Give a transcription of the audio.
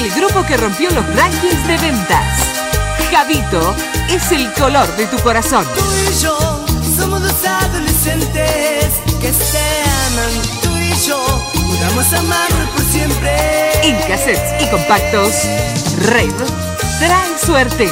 el grupo que rompió los rankings de ventas. Javito es el color de tu corazón. Tú y yo somos dos adolescentes que se aman. Tú y yo juramos amarnos por siempre. En cassettes y compactos, Red trae suerte.